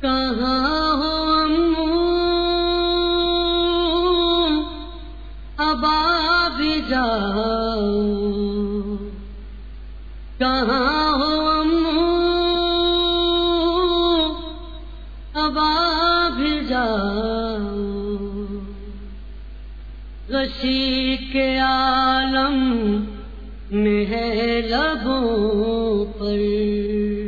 کہاں ہو ابا بھی جاؤ۔ کہاں ہو ابا بھی جاؤ۔ غشی کے عالم میں ہے لبوں پر۔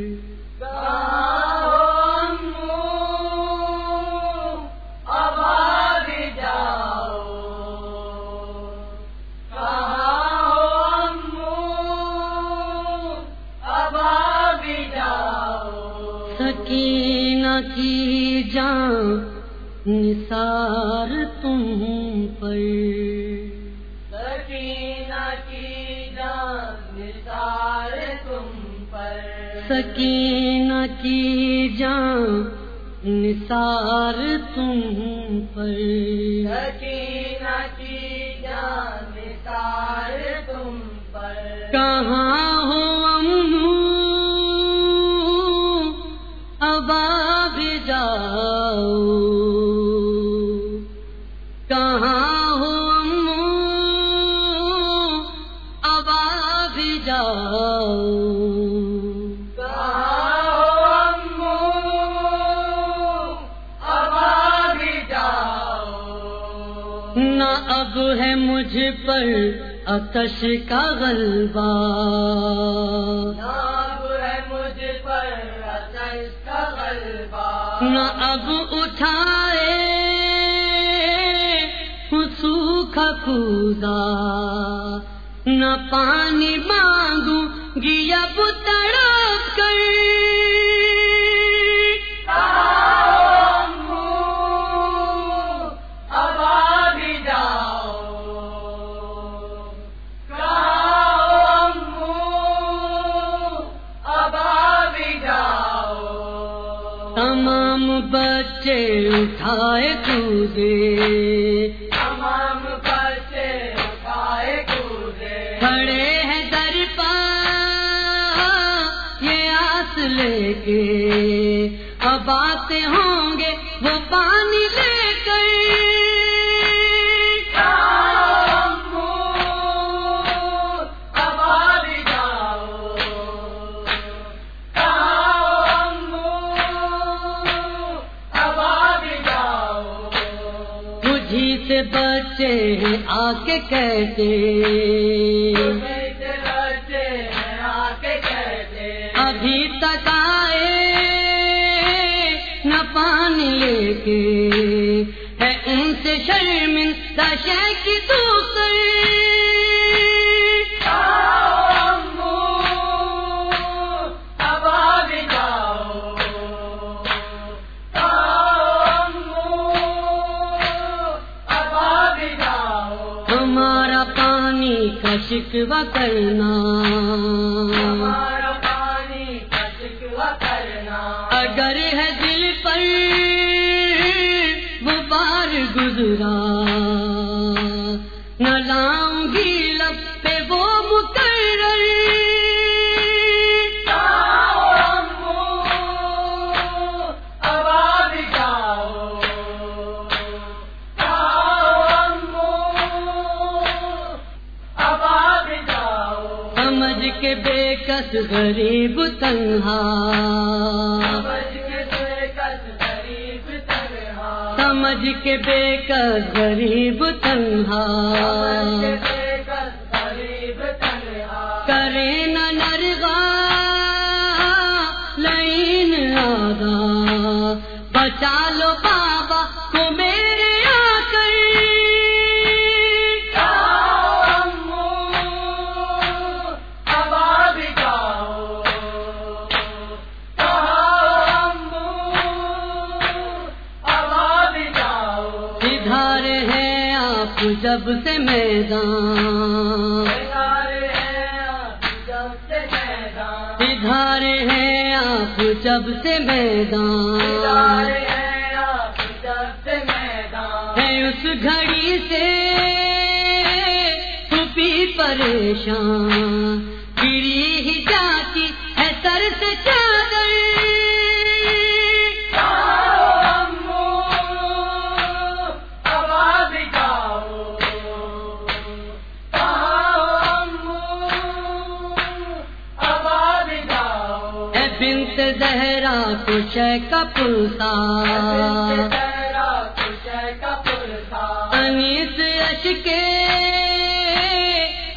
سکینہ کی جان نثار تم پر۔ سکینہ کی جان نثار تم پر۔ سکینہ کی جان نثار تم پر۔ سکینہ کی جان نثار تم پر۔ کہاں کہاں ہو ابا بھی جاؤ۔ جاؤ نہ اب ہے مجھ پر آتش کا غلبہ۔ نہ اب اٹھائے سوکھا کودا نہ پانی مانگوں گی اب تڑپ کر۔ تمام بچے اٹھائے کودے۔ تمام بچے اٹھائے کودے۔ کھڑے ہیں در پا یہ آس لے کے۔ اب آتے ہوں گے وہ پانی سے بچے ہیں آ کے کہتے ابھی تک آئے نہ پانی لے کے ہے ان سے شرمندہ شہ کی تو پانی کا شکوہ کرنا۔ اگر ہے دل پر وہ بار گزرا۔ کے بے کس غریب تنہا۔ سمجھ کے بے کس غریب تنہا۔ آپ جب سے میدان ادھر ہے آپ جب سے میدان ہے اس گھڑی سے پریشان زہرا کچھ کپلتا تیرا کچھ کپل تھا انیس اشکے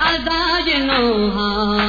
اداج نوحا